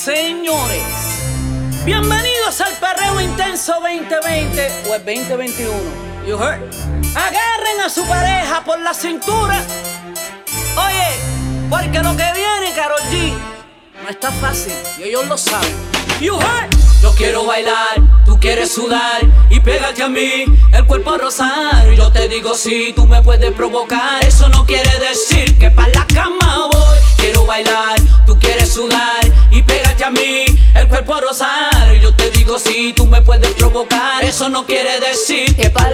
señores, bienvenidos al Perreo Intenso 2020 o el 2021. You heard? Agarren a su pareja por la cintura. Oye, porque lo que viene, Karol G, no está fácil y ellos lo saben. You heard? Yo quiero bailar, tú quieres sudar y pégate a mí, el cuerpo rosar. Yo te digo si tú me puedes provocar, eso no quiere decir que pa' la cama voy. Quiero bailar, tú quieres sudar el cuerpo rosar. Yo te digo si tú me puedes provocar, eso no quiere decir que pa'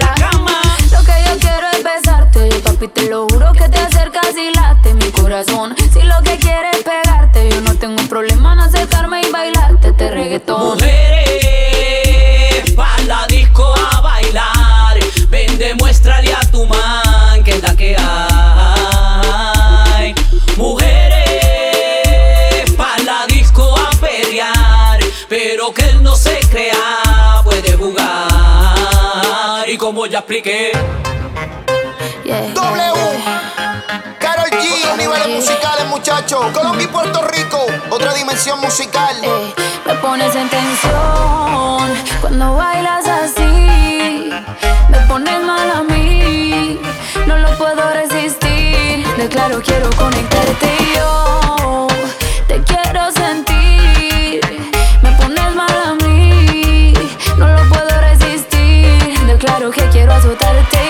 él no se crea, puede jugar. Y como ya expliqué. Yeah, W. Karol G, niveles musicales, muchachos. Colombia y Puerto Rico, otra dimensión musical. Eh, me pones en tensión cuando bailas así. Me pones mal a mí, no lo puedo resistir. Declaro, quiero conectarte y yo. Declaro que quiero azotarte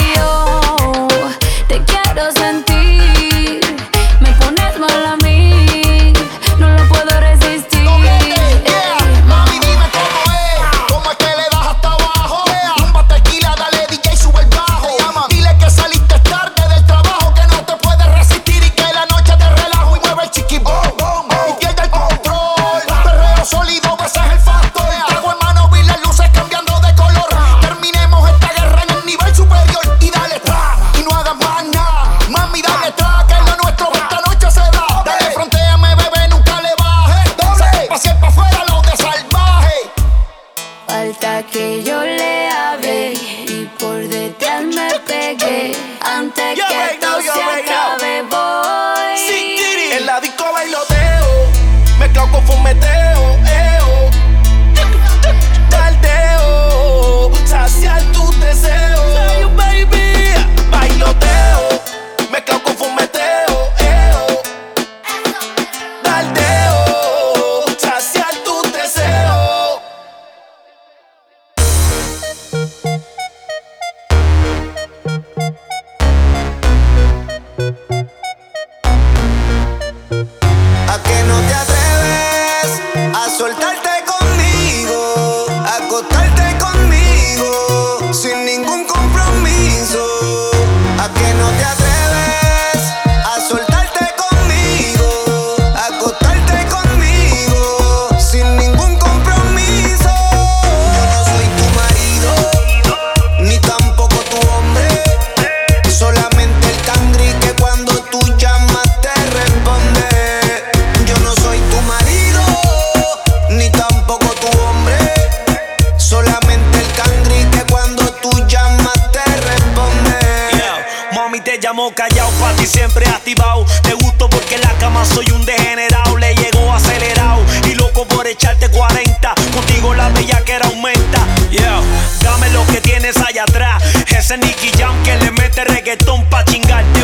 conmigo llamo callado, pa' ti siempre activado. Te gusto porque en la cama soy un degenerado. Le llegó acelerado y loco por echarte 40. Contigo la bella que era aumenta. Yeah, dame lo que tienes allá atrás. Ese Nicky Jam que le mete reggaetón pa' chingar. Te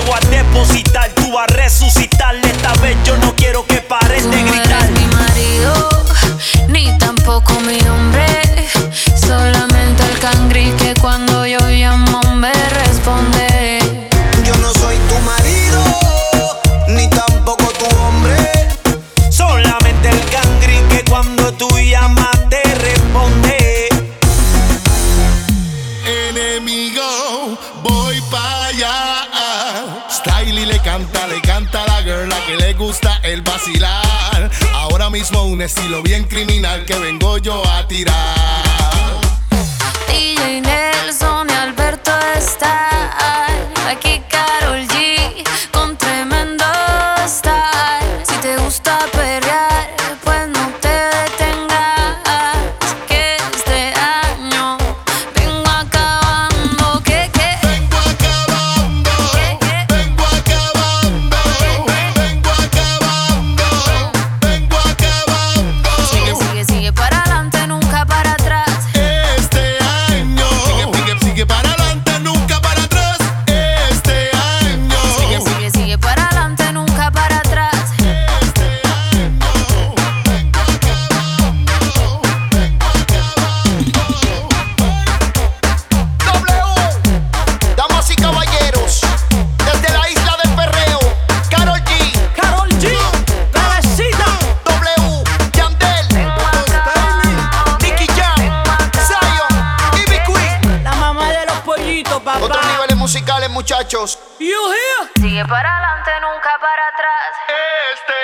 voy para allá. Style le canta, le canta a la girl a que le gusta el vacilar. Ahora mismo un estilo bien criminal que vengo yo a tirar. DJ Nelson y Alberto están aquí muchachos. You here? Sigue para adelante, nunca para atrás. Este